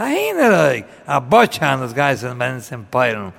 a híine a bocsános gaisan men sem peilen.